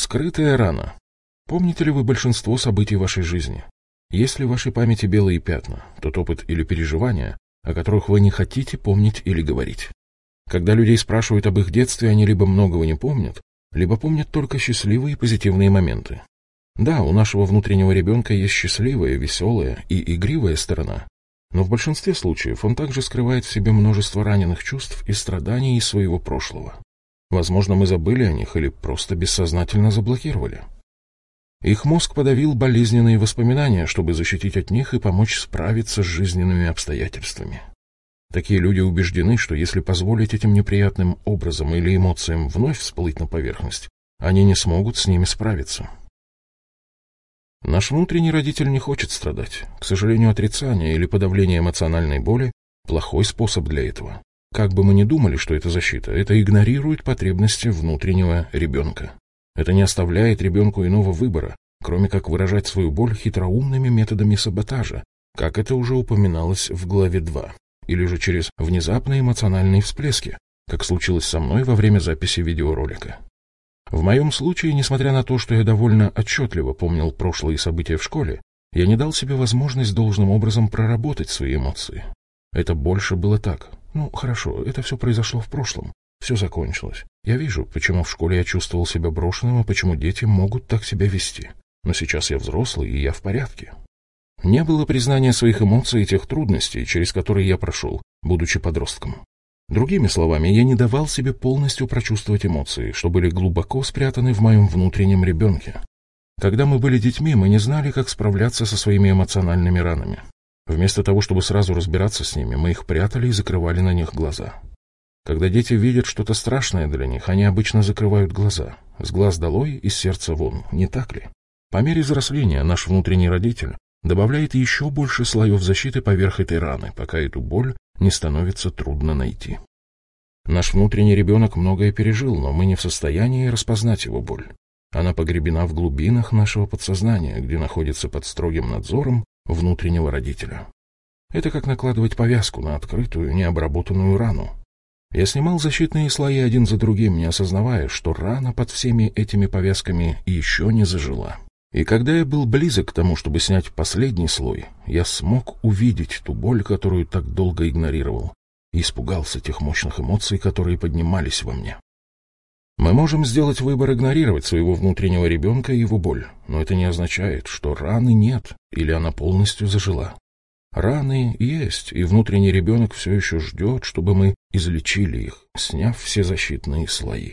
Скрытая рана. Помните ли вы большинство событий вашей жизни? Если в вашей памяти белые пятна, тот опыт или переживания, о которых вы не хотите помнить или говорить. Когда людей спрашивают об их детстве, они либо многого не помнят, либо помнят только счастливые и позитивные моменты. Да, у нашего внутреннего ребенка есть счастливая, веселая и игривая сторона, но в большинстве случаев он также скрывает в себе множество раненых чувств и страданий из своего прошлого. Возможно, мы забыли о них или просто бессознательно заблокировали. Их мозг подавил болезненные воспоминания, чтобы защитить от них и помочь справиться с жизненными обстоятельствами. Такие люди убеждены, что если позволить этим неприятным образом или эмоциям вновь всплыть на поверхность, они не смогут с ними справиться. Наш внутренний родитель не хочет страдать. К сожалению, отрицание или подавление эмоциональной боли – плохой способ для этого. Как бы мы ни думали, что это защита, это игнорирует потребности внутреннего ребенка. Это не оставляет ребенку иного выбора, кроме как выражать свою боль хитроумными методами саботажа, как это уже упоминалось в главе 2 или же через внезапные эмоциональные всплески, как случилось со мной во время записи видеоролика. В моем случае, несмотря на то, что я довольно отчетливо помнил прошлые события в школе, я не дал себе возможность должным образом проработать свои эмоции. Это больше было так. Ну, хорошо, это все произошло в прошлом. Все закончилось. Я вижу, почему в школе я чувствовал себя брошенным, и почему дети могут так себя вести. Но сейчас я взрослый, и я в порядке. Не было признания своих эмоций и тех трудностей, через которые я прошел, будучи подростком. Другими словами, я не давал себе полностью прочувствовать эмоции, что были глубоко спрятаны в моем внутреннем ребенке. Когда мы были детьми, мы не знали, как справляться со своими эмоциональными ранами. Вместо того, чтобы сразу разбираться с ними, мы их прятали и закрывали на них глаза. Когда дети видят что-то страшное для них, они обычно закрывают глаза. С глаз долой, из сердца вон, не так ли? По мере взросления наш внутренний родитель добавляет еще больше слоев защиты поверх этой раны, пока эту боль не становится трудно найти. Наш внутренний ребенок многое пережил, но мы не в состоянии распознать его боль. Она погребена в глубинах нашего подсознания, где находится под строгим надзором внутреннего родителя. Это как накладывать повязку на открытую, необработанную рану. Я снимал защитные слои один за другим, не осознавая, что рана под всеми этими повязками еще не зажила. И когда я был близок к тому, чтобы снять последний слой, я смог увидеть ту боль, которую так долго игнорировал, и испугался тех мощных эмоций, которые поднимались во мне. Мы можем сделать выбор игнорировать своего внутреннего ребенка и его боль, но это не означает, что раны нет или она полностью зажила. Раны есть, и внутренний ребенок все еще ждет, чтобы мы излечили их, сняв все защитные слои.